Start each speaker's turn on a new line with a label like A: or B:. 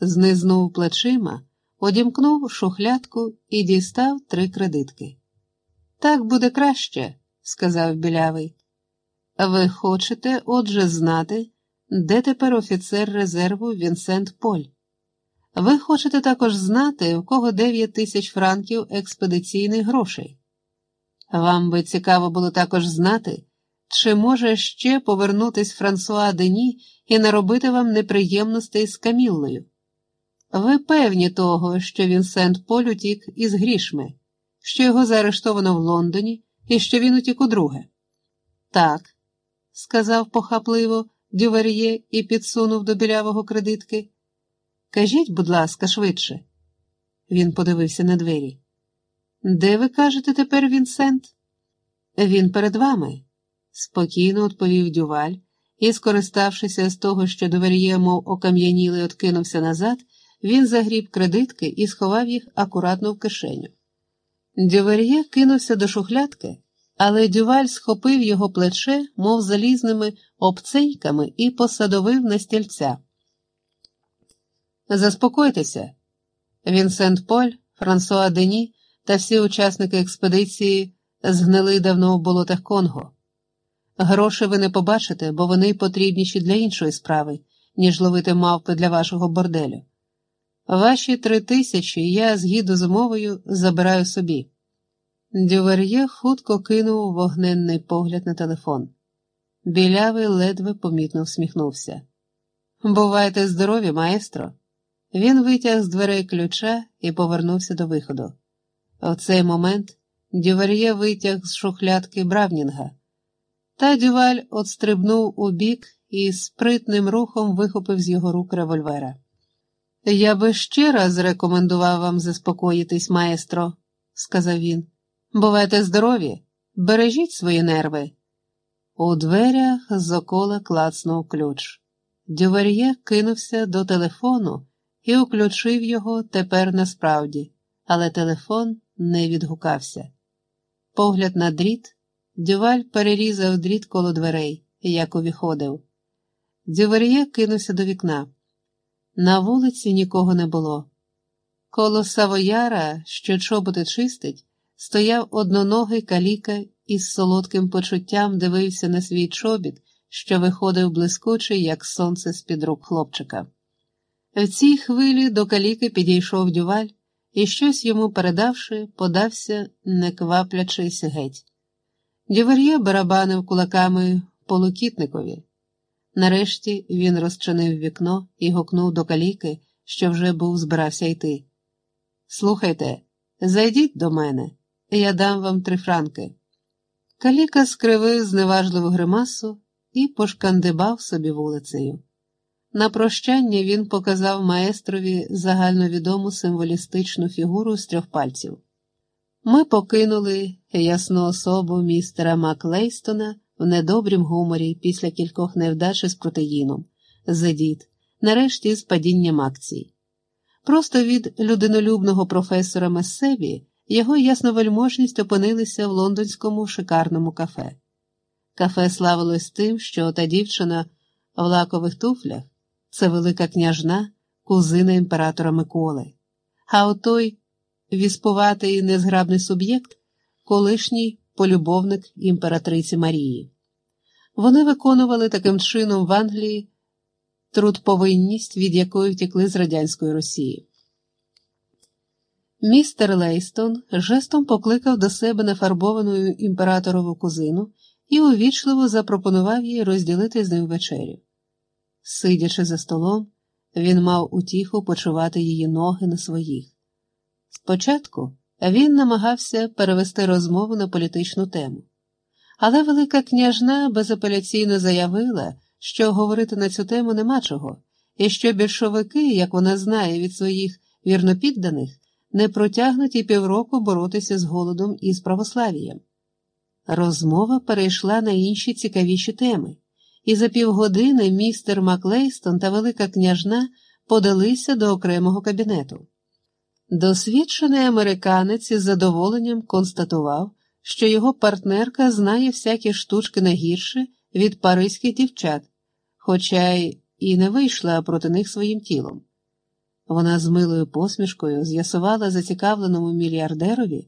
A: знизнув плечима, одімкнув шухлядку і дістав три кредитки. Так буде краще, сказав білявий. Ви хочете, отже, знати, де тепер офіцер резерву Вінсент Поль? Ви хочете також знати, у кого 9 тисяч франків експедиційних грошей. Вам би цікаво було також знати, чи може ще повернутись Франсуа Дені і наробити вам неприємностей з Каміллою? Ви певні того, що Вінсент Поль утік із грішми, що його заарештовано в Лондоні і що він утік удруге? Так, сказав похапливо Дювар'є і підсунув до білявого кредитки. Кажіть, будь ласка, швидше. Він подивився на двері. Де ви кажете тепер Вінсент? Він перед вами, спокійно відповів Дюваль і, скориставшися з того, що Дювар'є, мов окам'янілий, откинувся назад, він загріб кредитки і сховав їх акуратно в кишеню. Дювар'є кинувся до шухлядки, але Дюваль схопив його плече, мов залізними обцейками, і посадовив на стільця. Заспокойтеся. Вінсент Поль, Франсуа Дені та всі учасники експедиції згнили давно в болотах Конго. Гроші ви не побачите, бо вони потрібніші для іншої справи, ніж ловити мавпи для вашого борделю. Ваші три тисячі я, згідно з умовою, забираю собі. Дювер'є хутко кинув вогненний погляд на телефон. Білявий ледве помітно всміхнувся. Бувайте здорові, маестро. Він витяг з дверей ключа і повернувся до виходу. В цей момент Дювар'є витяг з шухлядки Бравнінга, та дюваль отстрибнув у бік і спритним рухом вихопив з його рук револьвера. Я би ще раз рекомендував вам заспокоїтись, маестро, сказав він. Бувайте здорові, бережіть свої нерви. У дверях з окола клацнув ключ. Дювар'є кинувся до телефону і уключив його тепер насправді, але телефон не відгукався. Погляд на дріт, дюваль перерізав дріт коло дверей, як увіходив. Дювар'є кинувся до вікна. На вулиці нікого не було. Коло савояра, що чоботи чистить, стояв одноногий каліка із солодким почуттям дивився на свій чобіт, що виходив блискучий, як сонце з-під рук хлопчика. В цій хвилі до каліки підійшов дюваль і, щось йому передавши, подався, не кваплячись геть. Дювар'є барабанив кулаками полукітникові. Нарешті він розчинив вікно і гукнув до каліки, що вже був збирався йти. Слухайте, зайдіть до мене, я дам вам три франки. Каліка скривив зневажливу гримасу і пошкандибав собі вулицею. На прощання він показав маестрові загальновідому символістичну фігуру з трьох пальців. Ми покинули ясну особу містера Маклейстона в недобрім гуморі після кількох невдач із протеїном, зедіт, нарешті з падінням акцій. Просто від людинолюбного професора Мессебі його ясновельможність опинилися в лондонському шикарному кафе. Кафе славилось тим, що та дівчина в лакових туфлях це велика княжна, кузина імператора Миколи, а отой віспуватий незграбний суб'єкт, колишній полюбовник імператриці Марії. Вони виконували таким чином в Англії трудповинність, від якої втекли з радянської Росії. Містер Лейстон жестом покликав до себе нефарбовану імператорову кузину і увічливо запропонував їй розділити з ним вечерю. Сидячи за столом, він мав утіху почувати її ноги на своїх. Спочатку він намагався перевести розмову на політичну тему, але Велика княжна безапеляційно заявила, що говорити на цю тему нема чого, і що більшовики, як вона знає від своїх вірнопідданих, не протягнуть і півроку боротися з голодом і з православієм. Розмова перейшла на інші цікавіші теми, і за півгодини містер Маклейстон та Велика княжна подалися до окремого кабінету. Досвідчений американець із задоволенням констатував, що його партнерка знає всякі штучки не гірше від паризьких дівчат, хоча й і не вийшла проти них своїм тілом. Вона з милою посмішкою з'ясувала зацікавленому мільярдерові,